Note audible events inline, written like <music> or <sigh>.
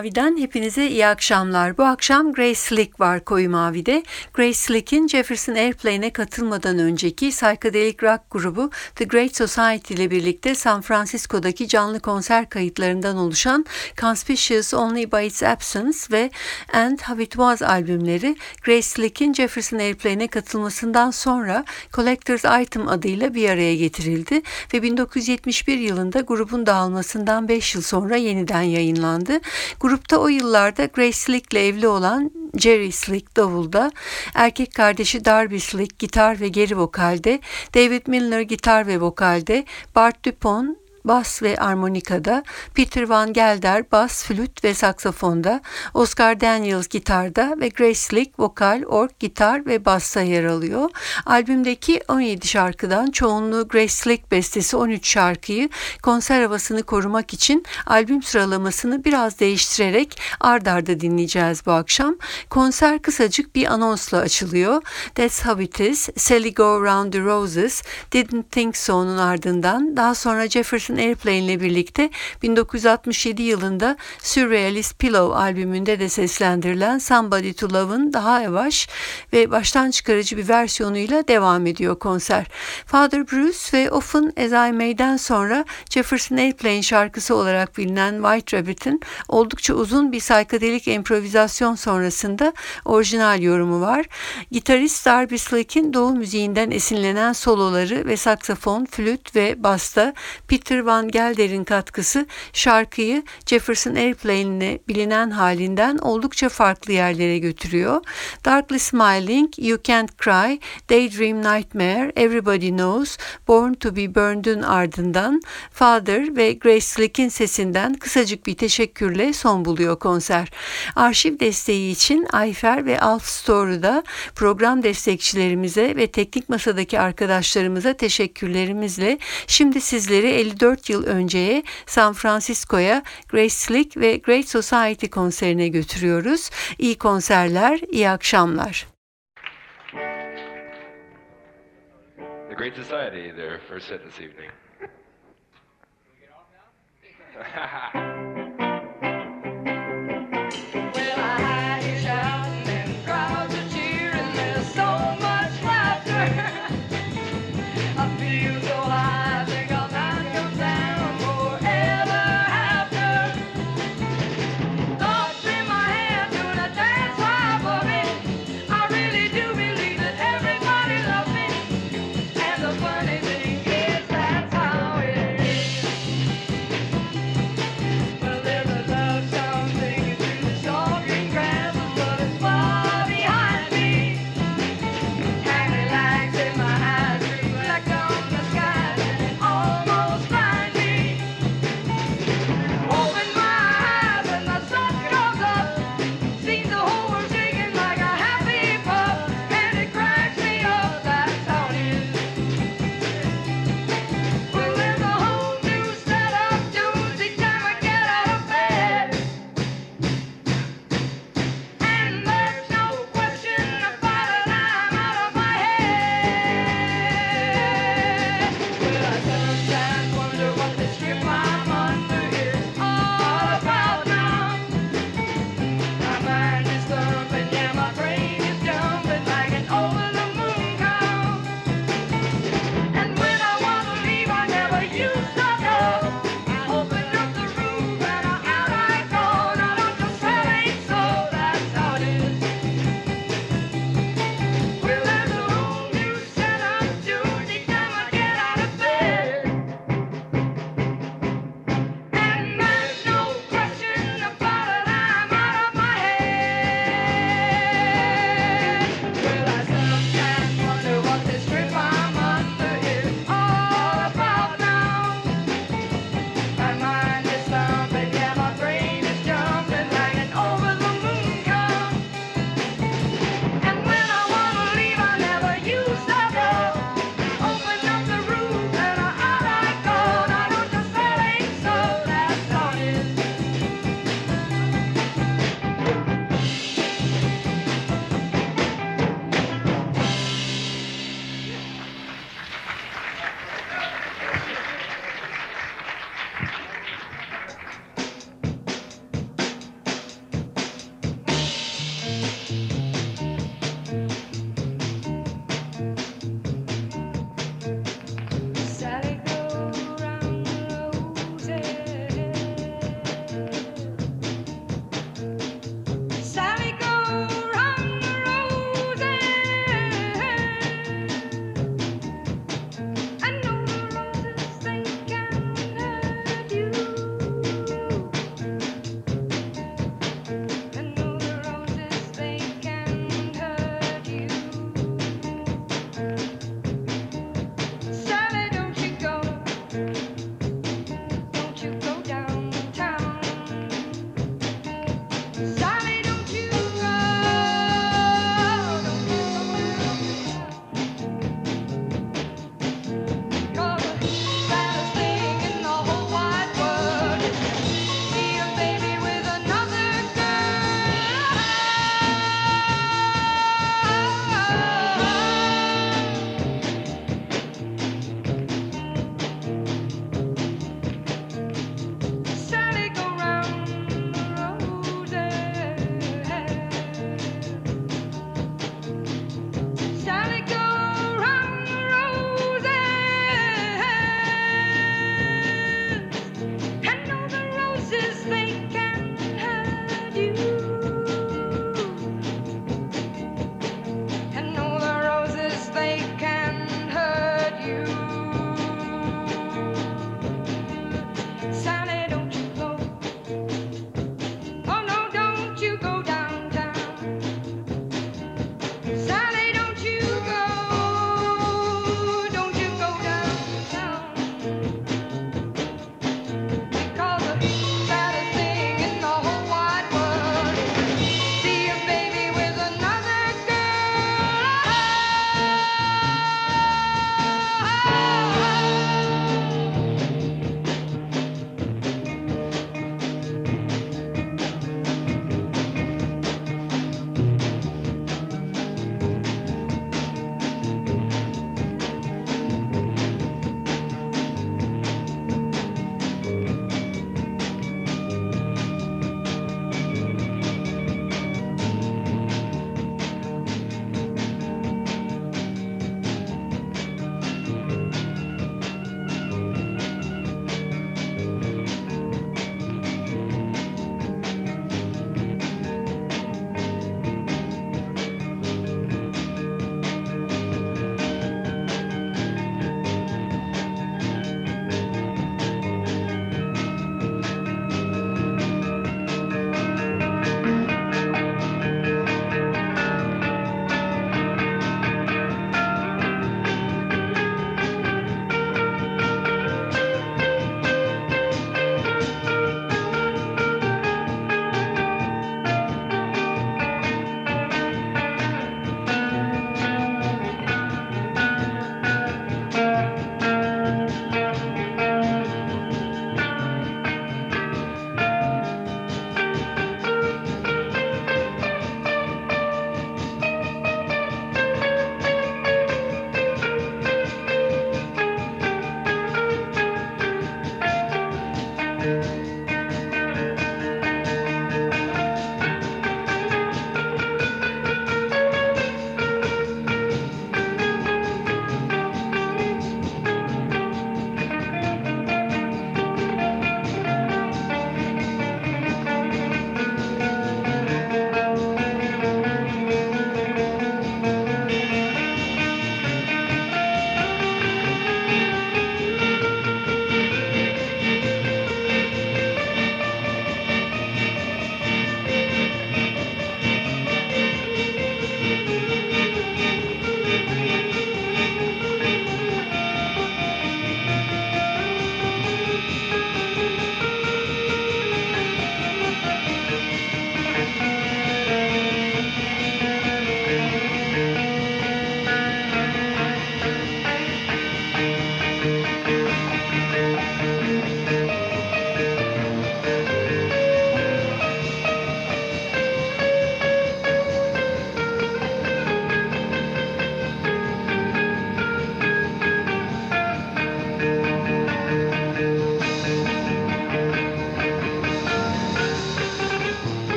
Mavi'den hepinize iyi akşamlar. Bu akşam Grace Slick var Koyu Mavi'de. Grace Slick'in Jefferson Airplane'e katılmadan önceki psychedelic rock grubu The Great Society ile birlikte San Francisco'daki canlı konser kayıtlarından oluşan Conspicuous Only by Its Absence ve And How It Was albümleri Grace Slick'in Jefferson Airplane'e katılmasından sonra Collector's Item adıyla bir araya getirildi ve 1971 yılında grubun dağılmasından 5 yıl sonra yeniden yayınlandı. Grupta o yıllarda Grace Slick ile evli olan Jerry Slick davulda, erkek kardeşi Darby Slick gitar ve geri vokalde, David Milner gitar ve vokalde, Bart Dupont bas ve armonikada, Peter Van Gelder bas, flüt ve saksafonda, Oscar Daniels gitarda ve Grace Slick vokal, org, gitar ve bassa yer alıyor. Albümdeki 17 şarkıdan çoğunluğu Grace Slick bestesi 13 şarkıyı konser havasını korumak için albüm sıralamasını biraz değiştirerek ard arda dinleyeceğiz bu akşam. Konser kısacık bir anonsla açılıyor. That's How It Is, Sally Go Round the Roses, Didn't Think So'nun ardından daha sonra Jefferson Jefferson Airplane ile birlikte 1967 yılında Surrealist Pillow albümünde de seslendirilen Somebody to Love'ın daha yavaş ve baştan çıkarıcı bir versiyonuyla devam ediyor konser. Father Bruce ve Often As I May'den sonra Jefferson Airplane şarkısı olarak bilinen White Rabbit'in oldukça uzun bir saykadelik improvizasyon sonrasında orijinal yorumu var. Gitarist Darby Slick'in doğu müziğinden esinlenen soloları ve saksafon, flüt ve basta Peter Van Gelder'in katkısı şarkıyı Jefferson Airplane'ine bilinen halinden oldukça farklı yerlere götürüyor. Darkly Smiling, You Can't Cry, Daydream Nightmare, Everybody Knows, Born to be Burned'ün ardından Father ve Grace Slick'in sesinden kısacık bir teşekkürle son buluyor konser. Arşiv desteği için Ayfer ve Alf Store'da program destekçilerimize ve teknik masadaki arkadaşlarımıza teşekkürlerimizle şimdi sizleri 54 4 yıl önceye San Francisco'ya Grace Slick ve Great Society konserine götürüyoruz. İyi konserler, iyi akşamlar. The Great Society, their first set this evening. <laughs>